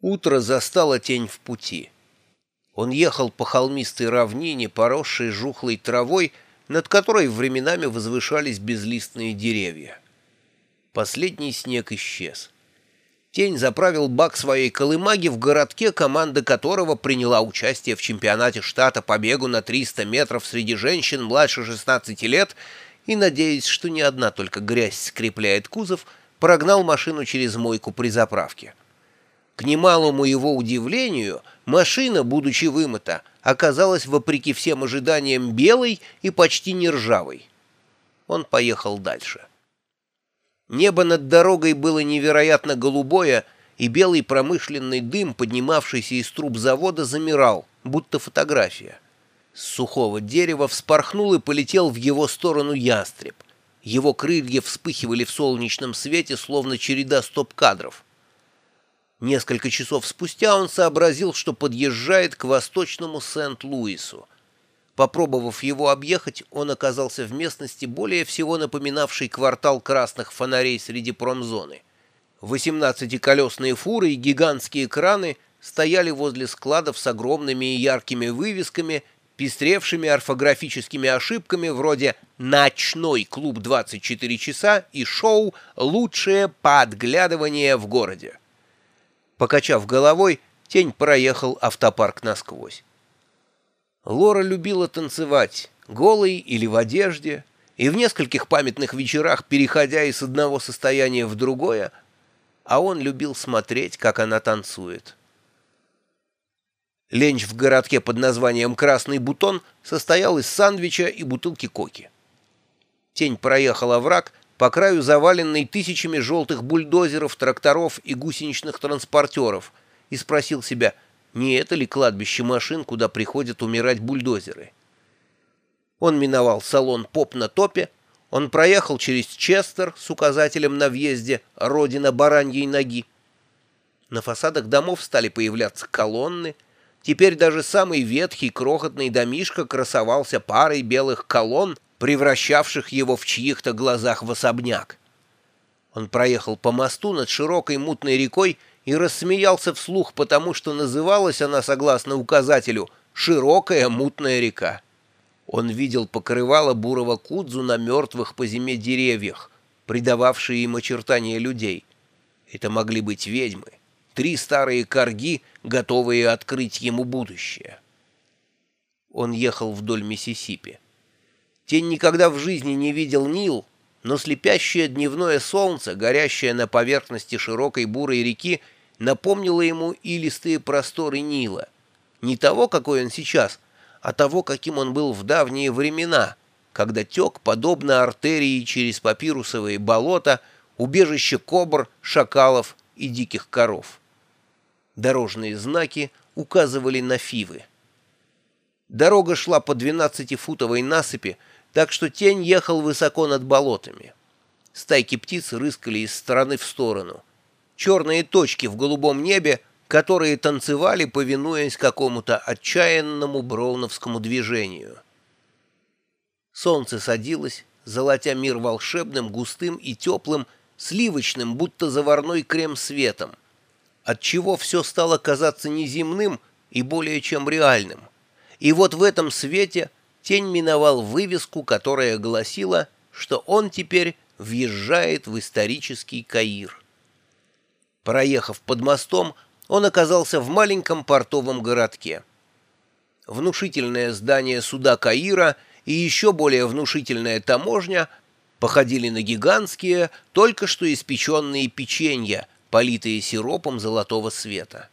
Утро застало тень в пути. Он ехал по холмистой равнине, поросшей жухлой травой, над которой временами возвышались безлистные деревья. Последний снег исчез. Тень заправил бак своей колымаги в городке, команда которого приняла участие в чемпионате штата по бегу на 300 метров среди женщин младше 16 лет и, надеясь, что не одна только грязь скрепляет кузов, прогнал машину через мойку при заправке. К немалому его удивлению, машина, будучи вымыта, оказалась, вопреки всем ожиданиям, белой и почти не ржавой. Он поехал дальше. Небо над дорогой было невероятно голубое, и белый промышленный дым, поднимавшийся из труб завода, замирал, будто фотография. С сухого дерева вспорхнул и полетел в его сторону ястреб. Его крылья вспыхивали в солнечном свете, словно череда стоп-кадров. Несколько часов спустя он сообразил, что подъезжает к восточному Сент-Луису. Попробовав его объехать, он оказался в местности, более всего напоминавшей квартал красных фонарей среди промзоны. Восемнадцатиколесные фуры и гигантские краны стояли возле складов с огромными и яркими вывесками, пестревшими орфографическими ошибками вроде «Ночной клуб 24 часа» и шоу «Лучшее подглядывание в городе». Покачав головой, тень проехал автопарк насквозь. Лора любила танцевать, голой или в одежде, и в нескольких памятных вечерах, переходя из одного состояния в другое, а он любил смотреть, как она танцует. Ленч в городке под названием «Красный бутон» состоял из сандвича и бутылки коки. Тень проехала враг, по краю заваленный тысячами желтых бульдозеров, тракторов и гусеничных транспортеров, и спросил себя, не это ли кладбище машин, куда приходят умирать бульдозеры. Он миновал салон «Поп на топе», он проехал через Честер с указателем на въезде «Родина бараньей ноги». На фасадах домов стали появляться колонны, Теперь даже самый ветхий крохотный домишко красовался парой белых колонн, превращавших его в чьих-то глазах в особняк. Он проехал по мосту над широкой мутной рекой и рассмеялся вслух, потому что называлась она, согласно указателю, «Широкая мутная река». Он видел покрывало бурого кудзу на мертвых по зиме деревьях, придававшие им очертания людей. Это могли быть ведьмы, три старые корги, готовые открыть ему будущее. Он ехал вдоль Миссисипи. Тень никогда в жизни не видел Нил, но слепящее дневное солнце, горящее на поверхности широкой бурой реки, напомнило ему илистые просторы Нила. Не того, какой он сейчас, а того, каким он был в давние времена, когда тек, подобно артерии через папирусовые болота, убежище кобр, шакалов и диких коров. Дорожные знаки указывали на фивы. Дорога шла по 12-футовой насыпи, так что тень ехал высоко над болотами. Стайки птиц рыскали из стороны в сторону. Черные точки в голубом небе, которые танцевали, повинуясь какому-то отчаянному броуновскому движению. Солнце садилось, золотя мир волшебным, густым и теплым, сливочным, будто заварной крем светом, отчего все стало казаться неземным и более чем реальным. И вот в этом свете – Тень миновал вывеску, которая гласила, что он теперь въезжает в исторический Каир. Проехав под мостом, он оказался в маленьком портовом городке. Внушительное здание суда Каира и еще более внушительная таможня походили на гигантские, только что испеченные печенья, политые сиропом золотого света.